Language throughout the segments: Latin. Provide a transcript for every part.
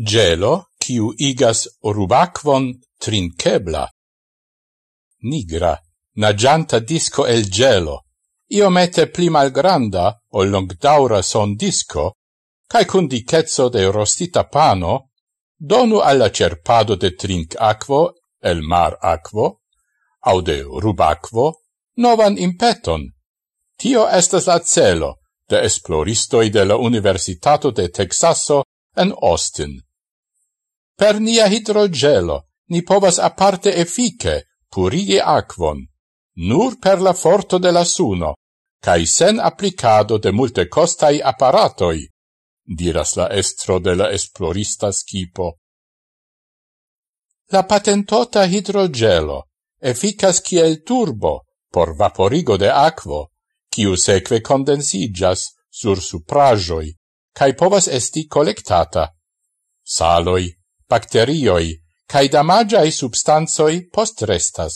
gelo kiu igas rubacvon trinkebla. Nigra, nagianta disco el gelo, io mette pli malgranda o longdaura son disco, cae cun dicezzo de rostita pano, donu alla cerpado de trink aquo el mar aquo, au de rubacvo, novan impeton. Tio estas la celo de esploristoi de la Universitato de Texaso en Austin. Per nia hidrogelo ni povas aparte efike purigi aquon, nur per la forto de la suno, cae sen applicado de multe costai apparatoi, diras la estro de la esplorista skipo. La patentota hidrogelo efficas kiel turbo por vaporigo de aquo, kiu seque condensigas sur suprajoi, cae povas esti collectata. Saloi, bacterioi cae damagiae substanzoi post restas.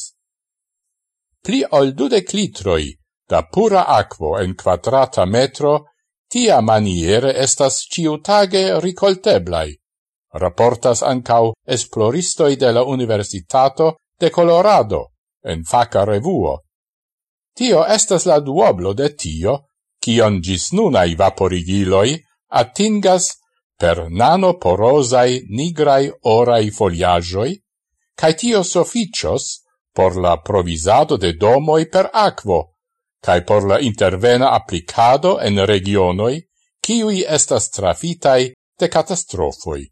Pli ol dudec litroi da pura aquo en quadrata metro tia maniere estas ciutage ricolteblai. Raportas ancau esploristoi de la Universitato de Colorado en faca revuo. Tio estas la duoblo de tio, cion gis nunai vaporigiloi attingas per nanoporosai nigrai orai foliagioi, cae tio soficios por la provisado de domoi per aquo, cae por la intervena applicado en regionoi, ciui estas trafitai de catastrofoi.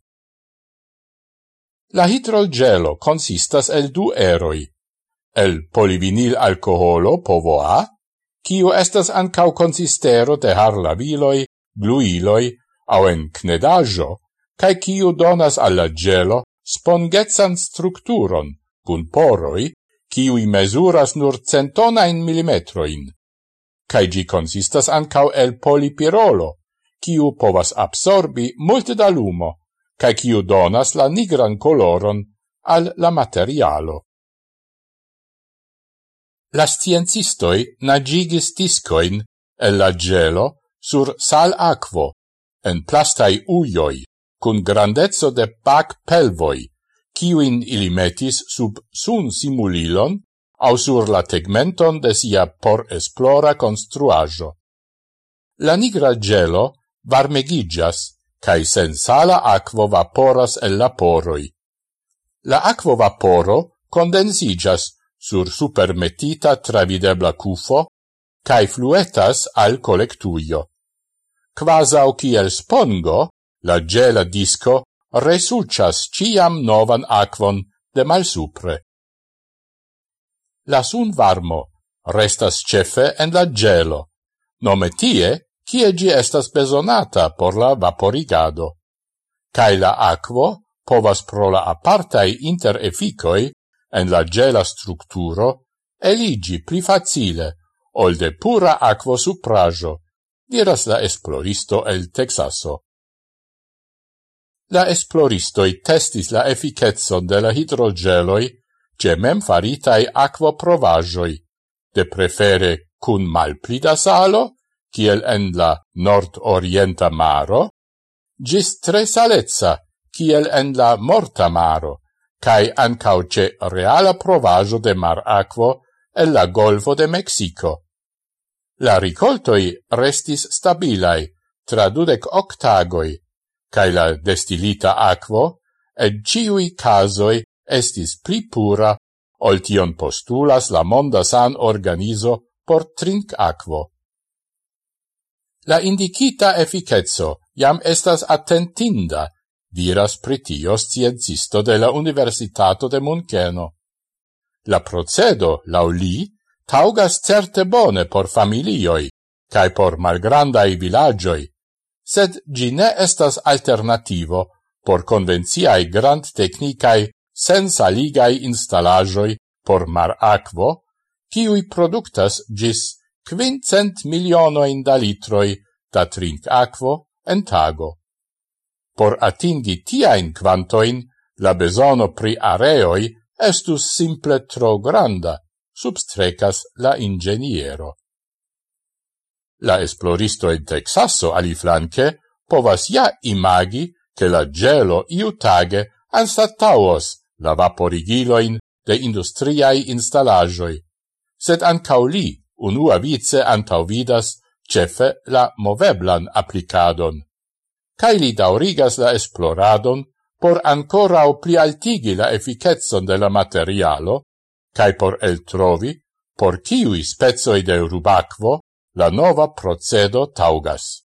La hidrogelo consistas el du eroi, el polivinil alcoholo povo A, kiu estas ancau consistero de harlaviloi, gluiloi au en knedajo, cae ciu donas alla gelo spongetsan structuron cun poroi, ciui mesuras nur centonain millimetroin. Cae gi consistas ancau el polipirolo, ciu povas absorbi multe da lumo, cae ciu donas la nigran coloron al la materialo. La sciencistoi nagigis discoin el la gelo sur sal aquo, en plastai uioi, cun grandezzo de pac pelvoi, ciuin ili metis sub sun simulilon au sur la tegmenton de sia por esplora construajo. La nigra gelo varmegigas, cae sen sala aquo vaporas el la poroi. La aquo vaporo condensigas sur supermetita travidebla cufo, cae fluetas al collectuio quasau kiel spongo, la gela disco resucias ciam novan aquon de malsupre. La sun varmo restas cefe en la gelo, nome tie, kie gi estas besonata por la vaporigado. Cai la aquo povas pro la apartai interefficoi en la gela structuro eligi pli facile, ol de pura aquo suprajo diras la esploristo el Texaso. La esploristoi testis la efficetson de la hidrogeloi ce mem faritai aquoprovajoi, de prefere cun malplida salo, kiel en la nord-orienta maro, gis tre salezza, kiel en la morta maro, cae ancauce reala provajo de mar aquo el la golfo de Mexico. La ricoltoi restis stabilai tra dudec octagoi, cae la destilita aquo, et ciui casoi estis pli pura ol tion postulas la monda san organizo por trinc aquo. La indicita efficetso jam estas attentinda, diras pritio scienzisto de la Universitato de Muncheno. La procedo, lau li, taugas certe bone por familioi, cae por malgrandai villagioi, sed gi ne estas alternativo por convenciai grand technicae sensaligai installajoi por mar aquo, kiui productas gis quincent milionoin da litroi da trinc aquo en tago. Por atingi tiain quantoin, la besono pri areoi estus simple tro granda, substrecas la ingeniero. La esploristo en Texaso aliflanque povas ja imagi che la gelo iutage ansatauos la vaporigiloin de industriai installagioi, sed ancau li unua vice antauvidas cefe la moveblan applicadon. Cai li daurigas la esploradon por ancora o plialtigi la efficetson de la materialo cae por el trovi por ciui spezoi de rubacvo la nova procedo taugas.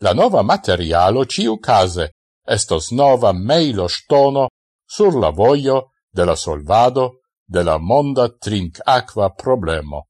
La nova materialo ciu case estos nova meilo stono sur la voio de la solvado de la monda trinc aqua problemo.